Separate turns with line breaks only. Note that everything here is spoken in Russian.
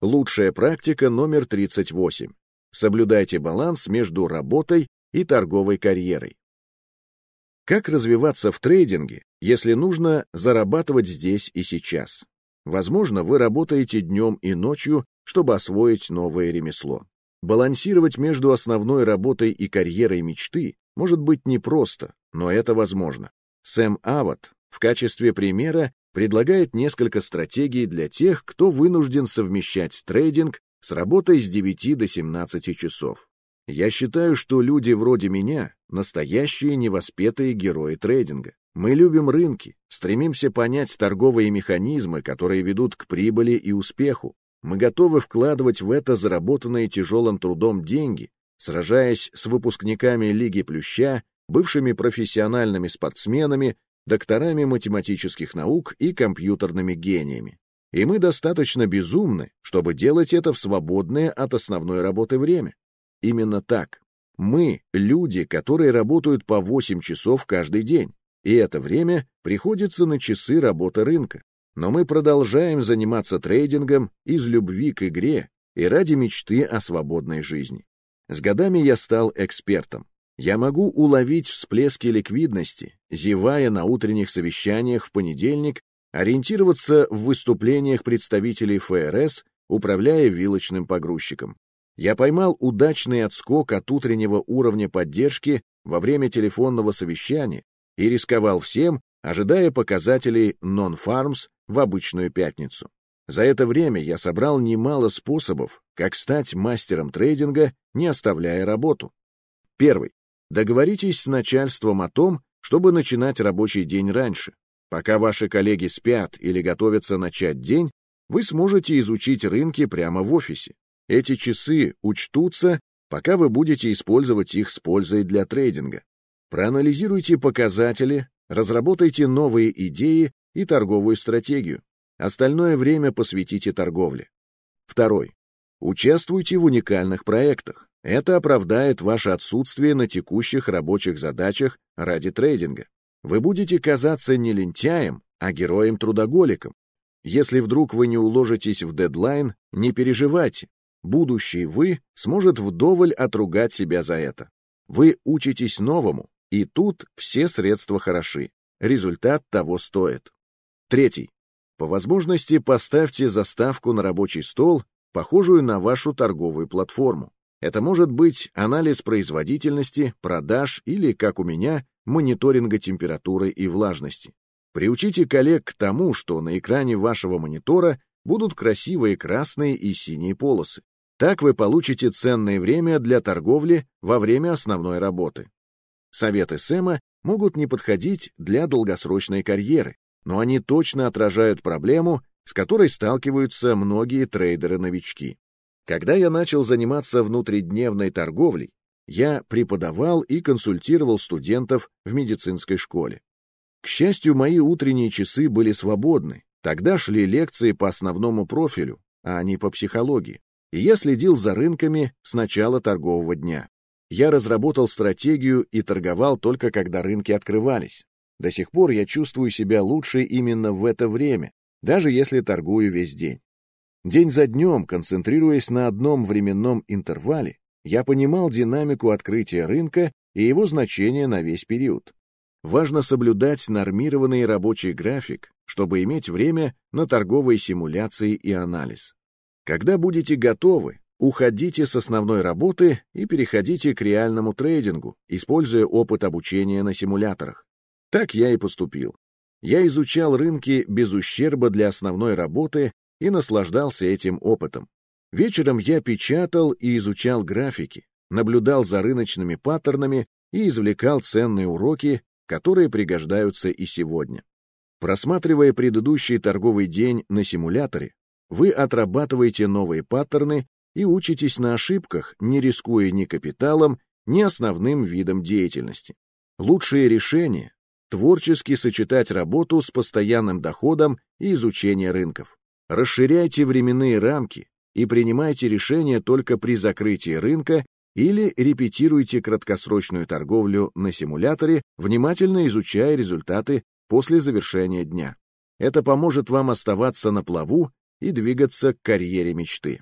Лучшая практика номер 38. Соблюдайте баланс между работой и торговой карьерой. Как развиваться в трейдинге, если нужно зарабатывать здесь и сейчас? Возможно, вы работаете днем и ночью, чтобы освоить новое ремесло. Балансировать между основной работой и карьерой мечты может быть непросто, но это возможно. Сэм Ават в качестве примера предлагает несколько стратегий для тех, кто вынужден совмещать трейдинг с работой с 9 до 17 часов. Я считаю, что люди вроде меня — настоящие невоспетые герои трейдинга. Мы любим рынки, стремимся понять торговые механизмы, которые ведут к прибыли и успеху. Мы готовы вкладывать в это заработанные тяжелым трудом деньги, сражаясь с выпускниками Лиги Плюща, бывшими профессиональными спортсменами, докторами математических наук и компьютерными гениями. И мы достаточно безумны, чтобы делать это в свободное от основной работы время. Именно так. Мы — люди, которые работают по 8 часов каждый день, и это время приходится на часы работы рынка. Но мы продолжаем заниматься трейдингом из любви к игре и ради мечты о свободной жизни. С годами я стал экспертом. Я могу уловить всплески ликвидности, зевая на утренних совещаниях в понедельник, ориентироваться в выступлениях представителей ФРС, управляя вилочным погрузчиком. Я поймал удачный отскок от утреннего уровня поддержки во время телефонного совещания и рисковал всем, ожидая показателей non-farms в обычную пятницу. За это время я собрал немало способов, как стать мастером трейдинга, не оставляя работу. Первый. Договоритесь с начальством о том, чтобы начинать рабочий день раньше. Пока ваши коллеги спят или готовятся начать день, вы сможете изучить рынки прямо в офисе. Эти часы учтутся, пока вы будете использовать их с пользой для трейдинга. Проанализируйте показатели, разработайте новые идеи и торговую стратегию. Остальное время посвятите торговле. Второй. Участвуйте в уникальных проектах. Это оправдает ваше отсутствие на текущих рабочих задачах ради трейдинга. Вы будете казаться не лентяем, а героем-трудоголиком. Если вдруг вы не уложитесь в дедлайн, не переживайте. Будущий вы сможет вдоволь отругать себя за это. Вы учитесь новому, и тут все средства хороши. Результат того стоит. Третий. По возможности поставьте заставку на рабочий стол, похожую на вашу торговую платформу. Это может быть анализ производительности, продаж или, как у меня, мониторинга температуры и влажности. Приучите коллег к тому, что на экране вашего монитора будут красивые красные и синие полосы. Так вы получите ценное время для торговли во время основной работы. Советы Сэма могут не подходить для долгосрочной карьеры, но они точно отражают проблему, с которой сталкиваются многие трейдеры-новички. Когда я начал заниматься внутридневной торговлей, я преподавал и консультировал студентов в медицинской школе. К счастью, мои утренние часы были свободны. Тогда шли лекции по основному профилю, а не по психологии. И я следил за рынками с начала торгового дня. Я разработал стратегию и торговал только когда рынки открывались. До сих пор я чувствую себя лучше именно в это время, даже если торгую весь день. День за днем, концентрируясь на одном временном интервале, я понимал динамику открытия рынка и его значение на весь период. Важно соблюдать нормированный рабочий график, чтобы иметь время на торговые симуляции и анализ. Когда будете готовы, уходите с основной работы и переходите к реальному трейдингу, используя опыт обучения на симуляторах. Так я и поступил. Я изучал рынки без ущерба для основной работы и наслаждался этим опытом. Вечером я печатал и изучал графики, наблюдал за рыночными паттернами и извлекал ценные уроки, которые пригождаются и сегодня. Просматривая предыдущий торговый день на симуляторе, вы отрабатываете новые паттерны и учитесь на ошибках, не рискуя ни капиталом, ни основным видом деятельности. Лучшие решения — творчески сочетать работу с постоянным доходом и изучение рынков. Расширяйте временные рамки и принимайте решения только при закрытии рынка или репетируйте краткосрочную торговлю на симуляторе, внимательно изучая результаты после завершения дня. Это поможет вам оставаться на плаву и двигаться к карьере мечты.